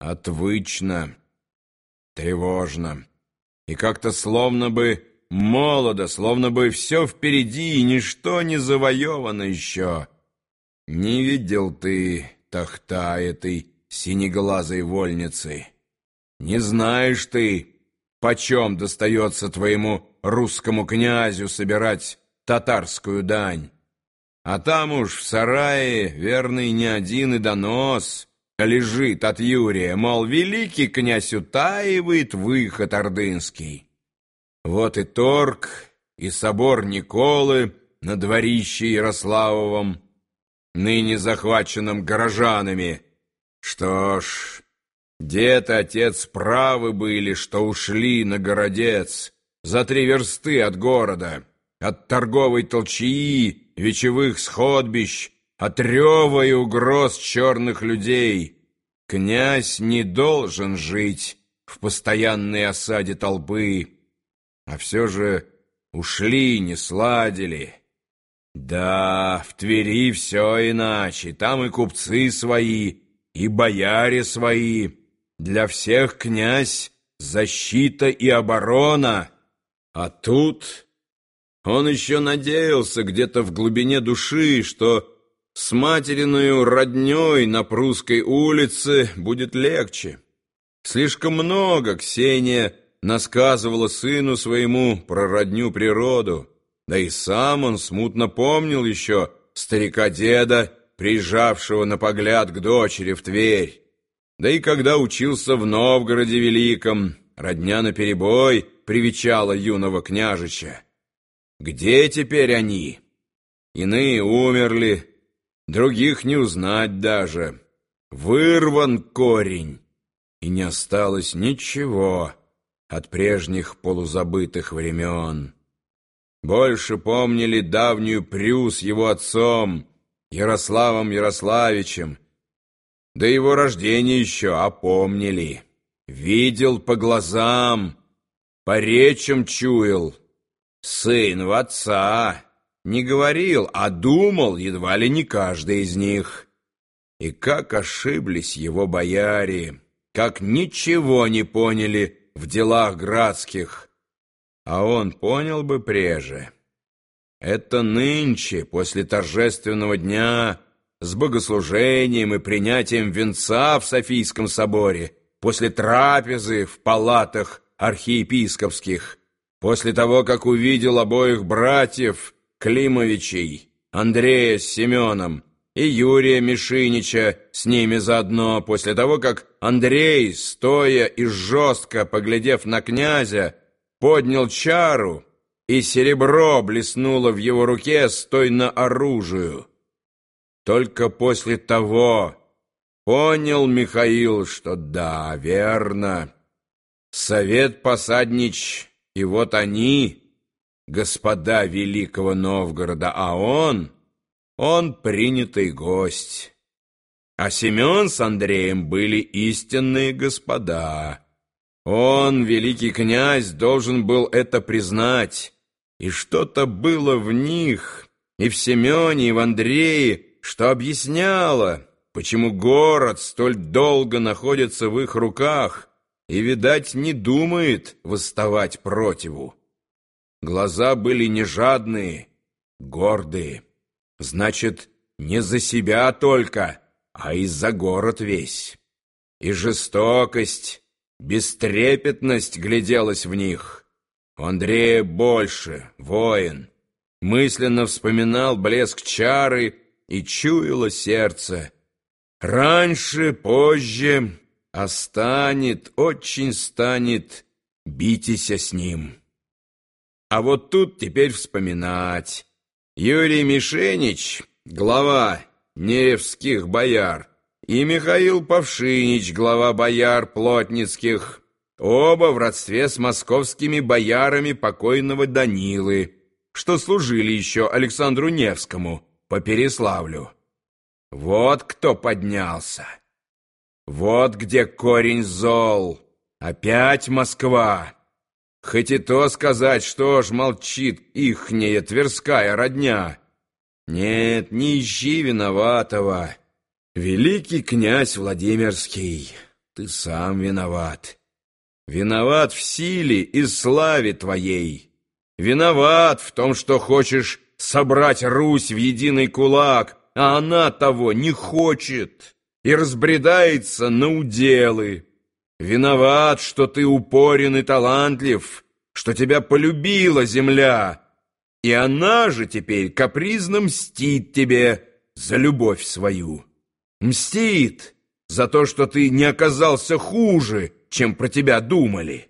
Отвычно, тревожно. И как-то словно бы молодо, словно бы все впереди, и ничто не завоевано еще. Не видел ты тахта этой синеглазой вольницы. Не знаешь ты, почем достается твоему русскому князю собирать татарскую дань. А там уж в сарае верный не один и донос лежит от Юрия, мол, великий князь утаивает выход ордынский. Вот и торг, и собор Николы на дворище Ярославовом, ныне захваченном горожанами. Что ж, дед и отец правы были, что ушли на городец за три версты от города, от торговой толчии, вечевых сходбищ, от рева и угроз черных людей. Князь не должен жить в постоянной осаде толпы, а все же ушли, не сладили. Да, в Твери все иначе, там и купцы свои, и бояре свои. Для всех князь — защита и оборона, а тут... Он еще надеялся где-то в глубине души, что с материной родней на прусской улице будет легче. Слишком много Ксения насказывала сыну своему про родню природу, да и сам он смутно помнил еще старика-деда, приезжавшего на погляд к дочери в Тверь. Да и когда учился в Новгороде Великом, родня наперебой привечала юного княжича. Где теперь они? Иные умерли, других не узнать даже. Вырван корень, и не осталось ничего от прежних полузабытых времен. Больше помнили давнюю Прю с его отцом, Ярославом Ярославичем, да его рождение еще опомнили. Видел по глазам, по речам чуял — Сын в отца. Не говорил, а думал едва ли не каждый из них. И как ошиблись его бояре, как ничего не поняли в делах градских. А он понял бы прежде. Это нынче, после торжественного дня, с богослужением и принятием венца в Софийском соборе, после трапезы в палатах архиепископских, После того, как увидел обоих братьев Климовичей, Андрея с Семеном и Юрия Мишинича с ними заодно, после того, как Андрей, стоя и жестко поглядев на князя, поднял чару, и серебро блеснуло в его руке, стойно оружию. Только после того понял Михаил, что да, верно, совет посаднич и вот они, господа Великого Новгорода, а он, он принятый гость. А Семен с Андреем были истинные господа. Он, великий князь, должен был это признать. И что-то было в них, и в Семене, и в Андрее, что объясняло, почему город столь долго находится в их руках, и, видать, не думает восставать противу. Глаза были не жадные, гордые. Значит, не за себя только, а и за город весь. И жестокость, бестрепетность гляделась в них. У Андрея больше, воин. Мысленно вспоминал блеск чары и чуяло сердце. Раньше, позже а станет, очень станет, битеся с ним. А вот тут теперь вспоминать. Юрий Мишенич, глава Неревских бояр, и Михаил Павшинич, глава бояр Плотницких, оба в родстве с московскими боярами покойного Данилы, что служили еще Александру Невскому по Переславлю. Вот кто поднялся. Вот где корень зол. Опять Москва. Хоть и то сказать, что ж молчит ихняя тверская родня. Нет, не ищи виноватого. Великий князь Владимирский, ты сам виноват. Виноват в силе и славе твоей. Виноват в том, что хочешь собрать Русь в единый кулак, а она того не хочет и разбредается на уделы. Виноват, что ты упорен и талантлив, что тебя полюбила земля, и она же теперь капризно мстит тебе за любовь свою. Мстит за то, что ты не оказался хуже, чем про тебя думали.